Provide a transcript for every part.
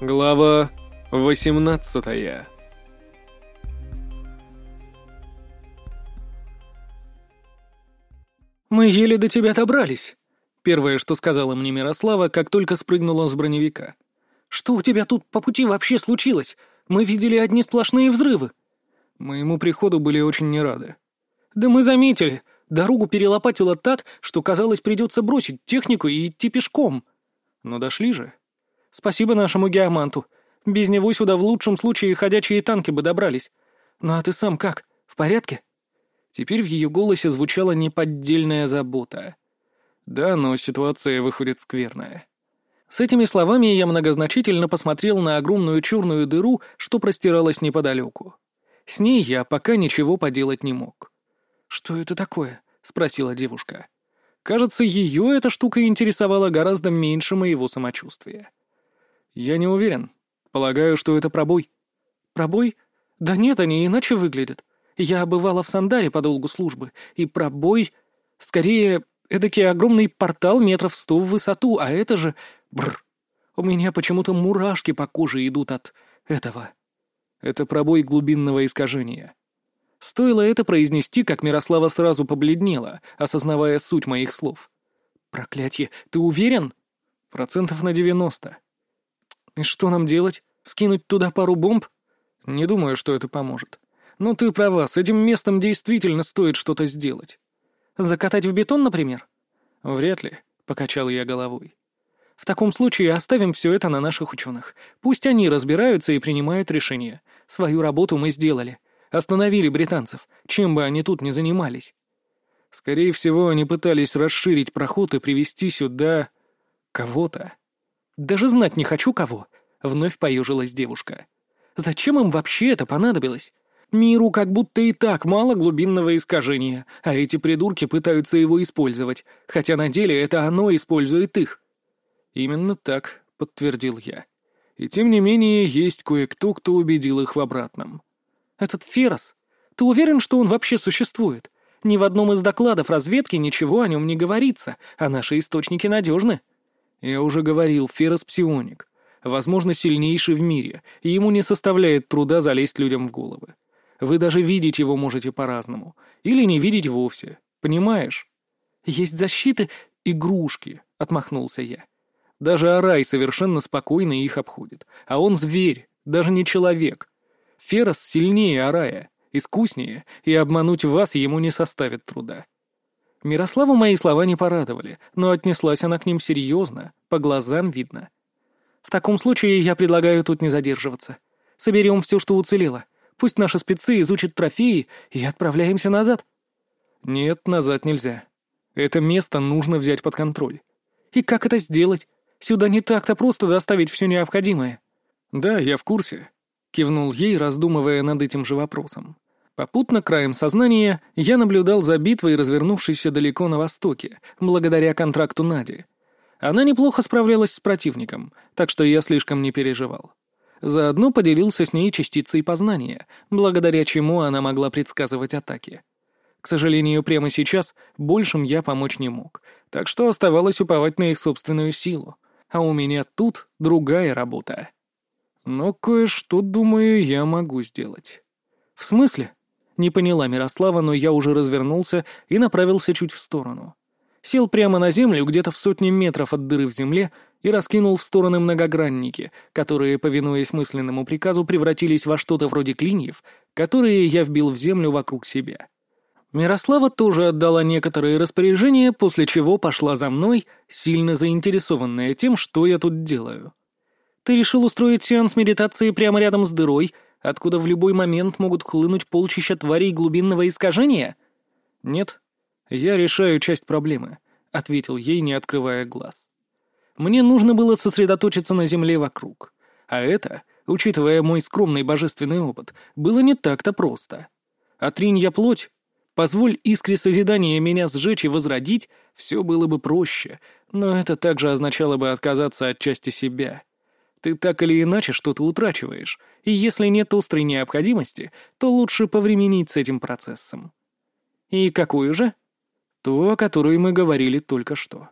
Глава 18 «Мы еле до тебя добрались», — первое, что сказала мне Мирослава, как только спрыгнула с броневика. «Что у тебя тут по пути вообще случилось? Мы видели одни сплошные взрывы». Моему приходу были очень не рады. «Да мы заметили. Дорогу перелопатило так, что, казалось, придется бросить технику и идти пешком». «Но дошли же». «Спасибо нашему геоманту. Без него сюда в лучшем случае ходячие танки бы добрались. Ну а ты сам как? В порядке?» Теперь в ее голосе звучала неподдельная забота. «Да, но ситуация выходит скверная». С этими словами я многозначительно посмотрел на огромную черную дыру, что простиралась неподалеку. С ней я пока ничего поделать не мог. «Что это такое?» — спросила девушка. Кажется, ее эта штука интересовала гораздо меньше моего самочувствия. «Я не уверен. Полагаю, что это пробой». «Пробой? Да нет, они иначе выглядят. Я бывала в Сандаре по долгу службы, и пробой... Скорее, эдакий огромный портал метров сто в высоту, а это же... Бррр. У меня почему-то мурашки по коже идут от этого. Это пробой глубинного искажения. Стоило это произнести, как Мирослава сразу побледнела, осознавая суть моих слов. «Проклятье, ты уверен?» «Процентов на девяносто». «И что нам делать? Скинуть туда пару бомб?» «Не думаю, что это поможет. Но ты права, с этим местом действительно стоит что-то сделать». «Закатать в бетон, например?» «Вряд ли», — покачал я головой. «В таком случае оставим все это на наших ученых. Пусть они разбираются и принимают решения. Свою работу мы сделали. Остановили британцев, чем бы они тут ни занимались». Скорее всего, они пытались расширить проход и привести сюда... кого-то. «Даже знать не хочу, кого», — вновь поежилась девушка. «Зачем им вообще это понадобилось? Миру как будто и так мало глубинного искажения, а эти придурки пытаются его использовать, хотя на деле это оно использует их». «Именно так», — подтвердил я. «И тем не менее, есть кое-кто, кто убедил их в обратном». «Этот Ферос? Ты уверен, что он вообще существует? Ни в одном из докладов разведки ничего о нем не говорится, а наши источники надежны». «Я уже говорил, Ферос псионик. Возможно, сильнейший в мире, и ему не составляет труда залезть людям в головы. Вы даже видеть его можете по-разному. Или не видеть вовсе. Понимаешь?» «Есть защиты, игрушки», — отмахнулся я. «Даже Арай совершенно спокойно их обходит. А он зверь, даже не человек. Ферос сильнее Арая, искуснее, и обмануть вас ему не составит труда». Мирославу мои слова не порадовали, но отнеслась она к ним серьезно, по глазам видно. «В таком случае я предлагаю тут не задерживаться. Соберем все, что уцелело. Пусть наши спецы изучат трофеи и отправляемся назад». «Нет, назад нельзя. Это место нужно взять под контроль». «И как это сделать? Сюда не так-то просто доставить все необходимое». «Да, я в курсе», — кивнул ей, раздумывая над этим же вопросом. Попутно, краем сознания, я наблюдал за битвой, развернувшейся далеко на востоке, благодаря контракту Нади. Она неплохо справлялась с противником, так что я слишком не переживал. Заодно поделился с ней частицей познания, благодаря чему она могла предсказывать атаки. К сожалению, прямо сейчас большим я помочь не мог, так что оставалось уповать на их собственную силу. А у меня тут другая работа. Но кое-что, думаю, я могу сделать. «В смысле?» Не поняла Мирослава, но я уже развернулся и направился чуть в сторону. Сел прямо на землю, где-то в сотне метров от дыры в земле, и раскинул в стороны многогранники, которые, повинуясь мысленному приказу, превратились во что-то вроде клиньев, которые я вбил в землю вокруг себя. Мирослава тоже отдала некоторые распоряжения, после чего пошла за мной, сильно заинтересованная тем, что я тут делаю. «Ты решил устроить сеанс медитации прямо рядом с дырой, откуда в любой момент могут хлынуть полчища тварей глубинного искажения?» «Нет, я решаю часть проблемы», — ответил ей, не открывая глаз. Мне нужно было сосредоточиться на земле вокруг. А это, учитывая мой скромный божественный опыт, было не так-то просто. Отринь я плоть, позволь искре созидания меня сжечь и возродить, все было бы проще, но это также означало бы отказаться от части себя. Ты так или иначе что-то утрачиваешь, и если нет острой необходимости, то лучше повременить с этим процессом. И какую же? То, о которой мы говорили только что.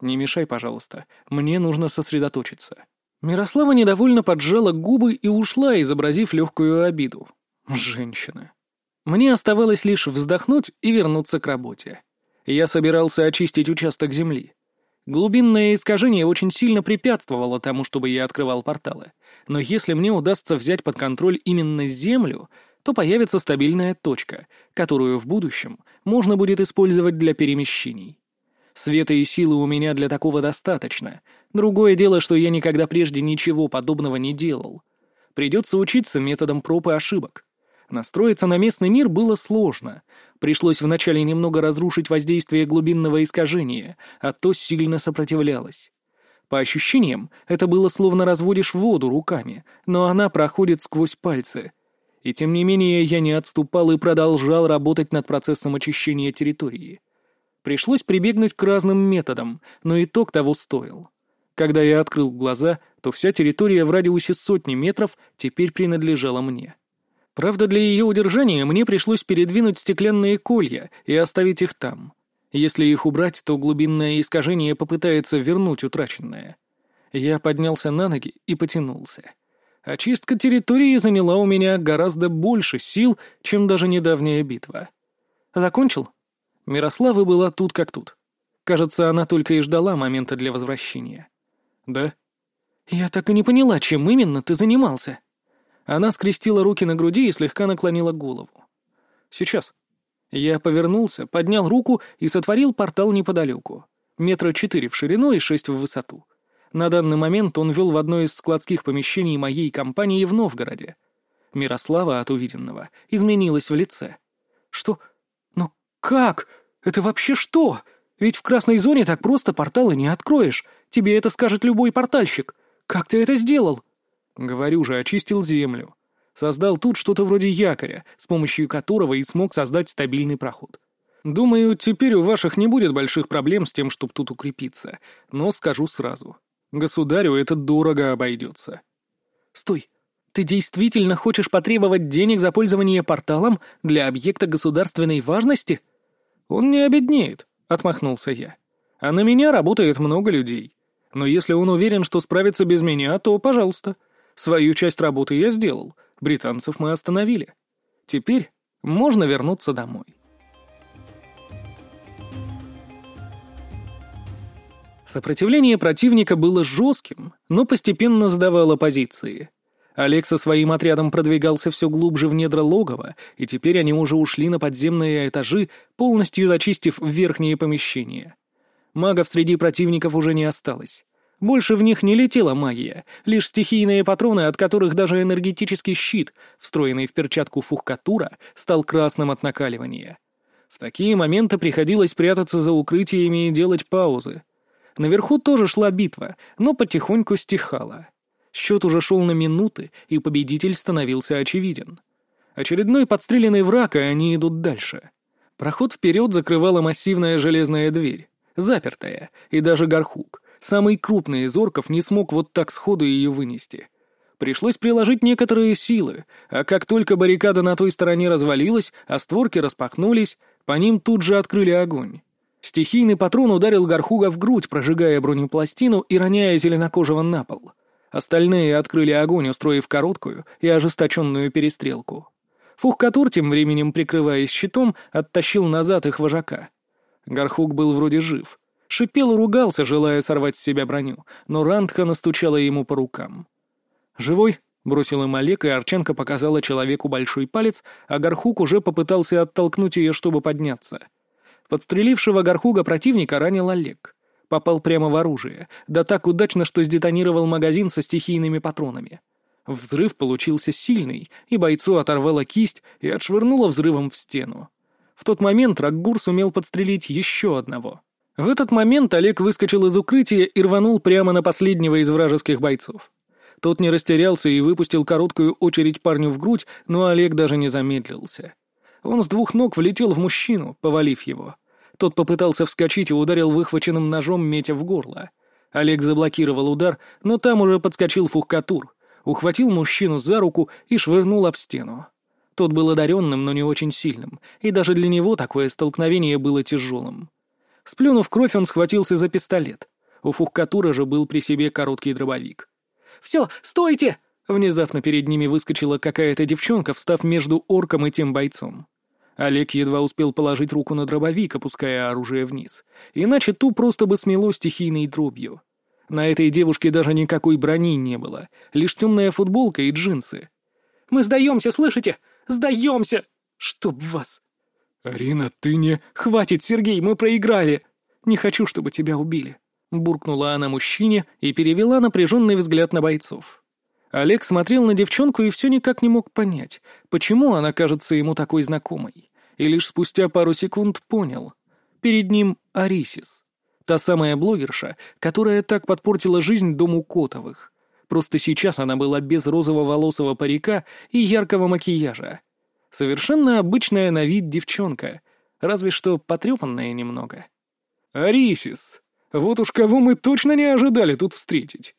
Не мешай, пожалуйста, мне нужно сосредоточиться. Мирослава недовольно поджала губы и ушла, изобразив легкую обиду. Женщина. Мне оставалось лишь вздохнуть и вернуться к работе. Я собирался очистить участок земли. Глубинное искажение очень сильно препятствовало тому, чтобы я открывал порталы. Но если мне удастся взять под контроль именно Землю, то появится стабильная точка, которую в будущем можно будет использовать для перемещений. Света и силы у меня для такого достаточно. Другое дело, что я никогда прежде ничего подобного не делал. Придется учиться методом проб и ошибок. Настроиться на местный мир было сложно. Пришлось вначале немного разрушить воздействие глубинного искажения, а то сильно сопротивлялось. По ощущениям, это было словно разводишь воду руками, но она проходит сквозь пальцы. И тем не менее я не отступал и продолжал работать над процессом очищения территории. Пришлось прибегнуть к разным методам, но итог того стоил. Когда я открыл глаза, то вся территория в радиусе сотни метров теперь принадлежала мне. Правда, для ее удержания мне пришлось передвинуть стеклянные колья и оставить их там. Если их убрать, то глубинное искажение попытается вернуть утраченное. Я поднялся на ноги и потянулся. Очистка территории заняла у меня гораздо больше сил, чем даже недавняя битва. Закончил? Мирослава была тут как тут. Кажется, она только и ждала момента для возвращения. «Да?» «Я так и не поняла, чем именно ты занимался». Она скрестила руки на груди и слегка наклонила голову. «Сейчас». Я повернулся, поднял руку и сотворил портал неподалеку. Метра четыре в ширину и шесть в высоту. На данный момент он вел в одно из складских помещений моей компании в Новгороде. Мирослава от увиденного изменилась в лице. «Что? Но как? Это вообще что? Ведь в красной зоне так просто порталы не откроешь. Тебе это скажет любой портальщик. Как ты это сделал?» Говорю же, очистил землю. Создал тут что-то вроде якоря, с помощью которого и смог создать стабильный проход. Думаю, теперь у ваших не будет больших проблем с тем, чтобы тут укрепиться. Но скажу сразу. Государю это дорого обойдется. Стой. Ты действительно хочешь потребовать денег за пользование порталом для объекта государственной важности? Он не обеднеет, отмахнулся я. А на меня работает много людей. Но если он уверен, что справится без меня, то пожалуйста. Свою часть работы я сделал, британцев мы остановили. Теперь можно вернуться домой. Сопротивление противника было жестким, но постепенно сдавало позиции. Олег со своим отрядом продвигался все глубже в недра логова, и теперь они уже ушли на подземные этажи, полностью зачистив верхние помещения. Магов среди противников уже не осталось. Больше в них не летела магия, лишь стихийные патроны, от которых даже энергетический щит, встроенный в перчатку фухкатура, стал красным от накаливания. В такие моменты приходилось прятаться за укрытиями и делать паузы. Наверху тоже шла битва, но потихоньку стихала. Счет уже шел на минуты, и победитель становился очевиден. Очередной подстреленный враг, и они идут дальше. Проход вперед закрывала массивная железная дверь, запертая, и даже горхук, Самый крупный из орков не смог вот так сходу ее вынести. Пришлось приложить некоторые силы, а как только баррикада на той стороне развалилась, а створки распахнулись, по ним тут же открыли огонь. Стихийный патрон ударил Гархуга в грудь, прожигая бронепластину и роняя зеленокожего на пол. Остальные открыли огонь, устроив короткую и ожесточенную перестрелку. Фухкатур, тем временем прикрываясь щитом, оттащил назад их вожака. Гархуг был вроде жив, Шипел и ругался, желая сорвать с себя броню, но Рандха настучала ему по рукам. «Живой?» — бросил им Олег, и Арченко показала человеку большой палец, а Горхук уже попытался оттолкнуть ее, чтобы подняться. Подстрелившего Горхуга противника ранил Олег. Попал прямо в оружие, да так удачно, что сдетонировал магазин со стихийными патронами. Взрыв получился сильный, и бойцу оторвало кисть и отшвырнуло взрывом в стену. В тот момент Раггур сумел подстрелить еще одного — в этот момент Олег выскочил из укрытия и рванул прямо на последнего из вражеских бойцов. Тот не растерялся и выпустил короткую очередь парню в грудь, но Олег даже не замедлился. Он с двух ног влетел в мужчину, повалив его. Тот попытался вскочить и ударил выхваченным ножом метя в горло. Олег заблокировал удар, но там уже подскочил Фухкатур, ухватил мужчину за руку и швырнул об стену. Тот был одаренным, но не очень сильным, и даже для него такое столкновение было тяжелым. Сплюнув кровь, он схватился за пистолет. У Фухкатура же был при себе короткий дробовик. Все, стойте!» Внезапно перед ними выскочила какая-то девчонка, встав между орком и тем бойцом. Олег едва успел положить руку на дробовик, опуская оружие вниз. Иначе ту просто бы смело стихийной дробью. На этой девушке даже никакой брони не было, лишь темная футболка и джинсы. «Мы сдаемся, слышите? Сдаемся! Чтоб вас!» «Арина, ты не...» «Хватит, Сергей, мы проиграли! Не хочу, чтобы тебя убили!» Буркнула она мужчине и перевела напряженный взгляд на бойцов. Олег смотрел на девчонку и все никак не мог понять, почему она кажется ему такой знакомой. И лишь спустя пару секунд понял. Перед ним Арисис. Та самая блогерша, которая так подпортила жизнь дому Котовых. Просто сейчас она была без розово-волосого парика и яркого макияжа. Совершенно обычная на вид девчонка, разве что потрепанная немного. «Арисис, вот уж кого мы точно не ожидали тут встретить!»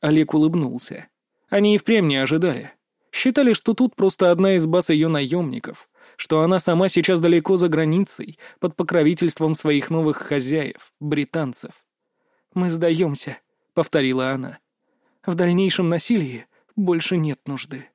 Олег улыбнулся. Они и впрямь не ожидали. Считали, что тут просто одна из баз ее наемников, что она сама сейчас далеко за границей, под покровительством своих новых хозяев, британцев. «Мы сдаемся», — повторила она. «В дальнейшем насилии больше нет нужды».